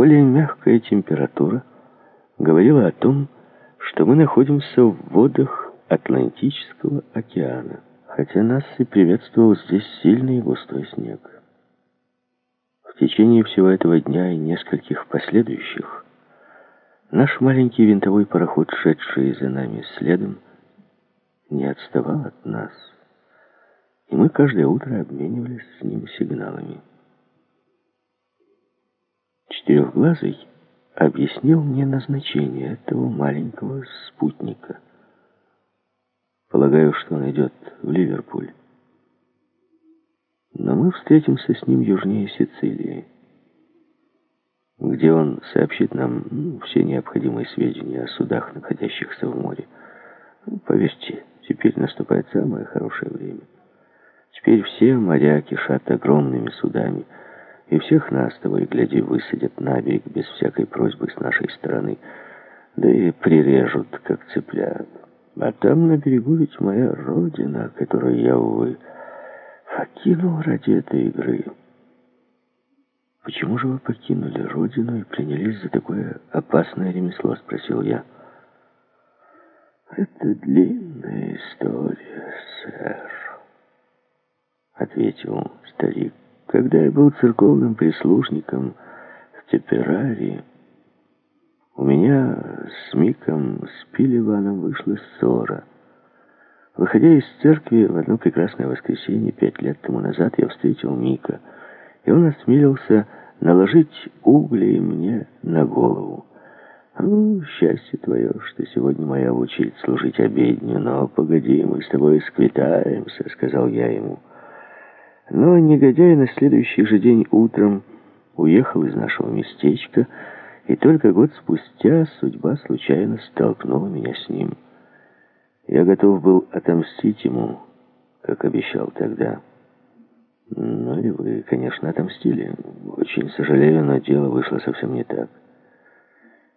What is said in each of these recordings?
более мягкая температура говорила о том, что мы находимся в водах Атлантического океана, хотя нас и приветствовал здесь сильный и густой снег. В течение всего этого дня и нескольких последующих наш маленький винтовой пароход, шедший за нами следом, не отставал от нас, и мы каждое утро обменивались с ним сигналами. Четырехглазый объяснил мне назначение этого маленького спутника. Полагаю, что он идет в Ливерпуль. Но мы встретимся с ним южнее Сицилии, где он сообщит нам ну, все необходимые сведения о судах, находящихся в море. Ну, поверьте, теперь наступает самое хорошее время. Теперь все моря кишат огромными судами, и всех нас, того и гляди, высадят на берег без всякой просьбы с нашей стороны, да и прирежут, как цыплят. А там на берегу ведь моя родина, которую я, увы, покинул ради этой игры. «Почему же вы покинули родину и принялись за такое опасное ремесло?» — спросил я. «Это длинная история, сэр», — ответил старик. Когда я был церковным прислужником в Тепераре, у меня с Миком, с Пиливаном вышла ссора. Выходя из церкви в одно прекрасное воскресенье пять лет тому назад, я встретил Мика, и он осмелился наложить угли мне на голову. «Ну, счастье твое, что сегодня моя очередь служить обедню, но погоди, мы с тобой сквитаемся», — сказал я ему. Но негодяй на следующий же день утром уехал из нашего местечка, и только год спустя судьба случайно столкнула меня с ним. Я готов был отомстить ему, как обещал тогда. Ну и вы, конечно, отомстили. Очень сожалею, но дело вышло совсем не так.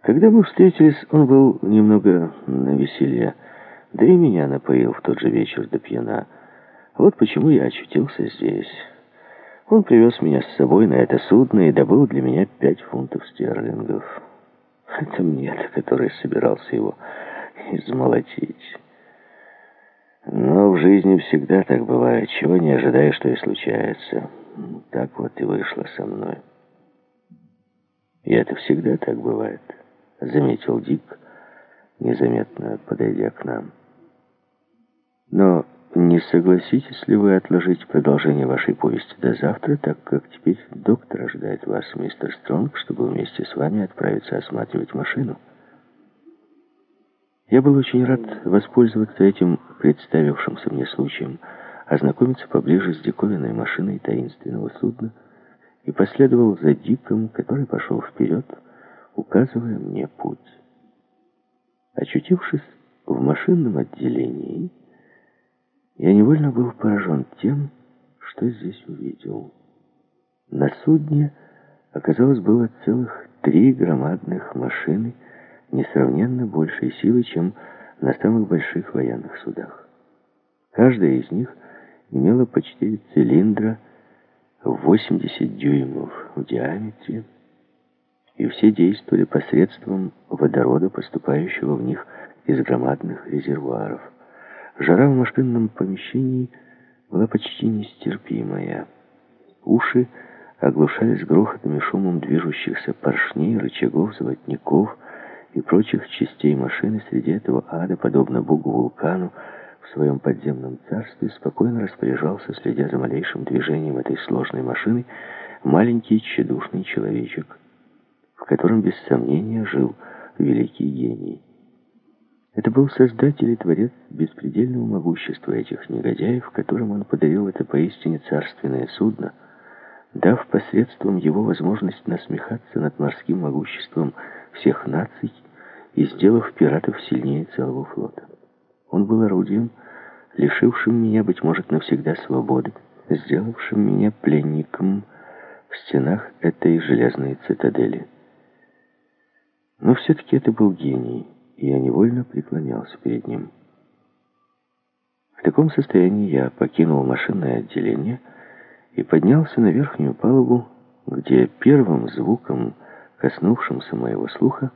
Когда мы встретились, он был немного на веселье, да и меня напоил в тот же вечер до пьяна. Вот почему я очутился здесь. Он привез меня с собой на это судно и добыл для меня пять фунтов стерлингов. Это мне-то, который собирался его измолотить. Но в жизни всегда так бывает. Чего не ожидаешь, что и случается. Так вот и вышло со мной. И это всегда так бывает, заметил Дик, незаметно подойдя к нам. Но не согласитесь ли вы отложить продолжение вашей повести до завтра, так как теперь доктор ожидает вас, мистер Стронг, чтобы вместе с вами отправиться осматривать машину? Я был очень рад воспользоваться этим представившимся мне случаем, ознакомиться поближе с диковинной машиной таинственного судна и последовал за Диком, который пошел вперед, указывая мне путь. Очутившись в машинном отделении, я невольно был поражен тем, что здесь увидел. На судне, оказалось, было целых три громадных машины, несравненно большей силы, чем на самых больших военных судах. Каждая из них имела по четыре цилиндра в 80 дюймов в диаметре, и все действовали посредством водорода, поступающего в них из громадных резервуаров. Жара в машинном помещении была почти нестерпимая. Уши оглушались грохотом и шумом движущихся поршней, рычагов, золотников и прочих частей машины среди этого ада, подобно богу-вулкану, в своем подземном царстве спокойно распоряжался, следя за малейшим движением этой сложной машины, маленький тщедушный человечек, в котором без сомнения жил великий гений. Это был создатель и творец беспредельного могущества этих негодяев, которым он подарил это поистине царственное судно, дав посредством его возможность насмехаться над морским могуществом всех наций и сделав пиратов сильнее целого флота. Он был орудием, лишившим меня, быть может, навсегда свободы, сделавшим меня пленником в стенах этой железной цитадели. Но все-таки это был гений и я невольно преклонялся перед ним. В таком состоянии я покинул машинное отделение и поднялся на верхнюю палубу, где первым звуком, коснувшемся моего слуха,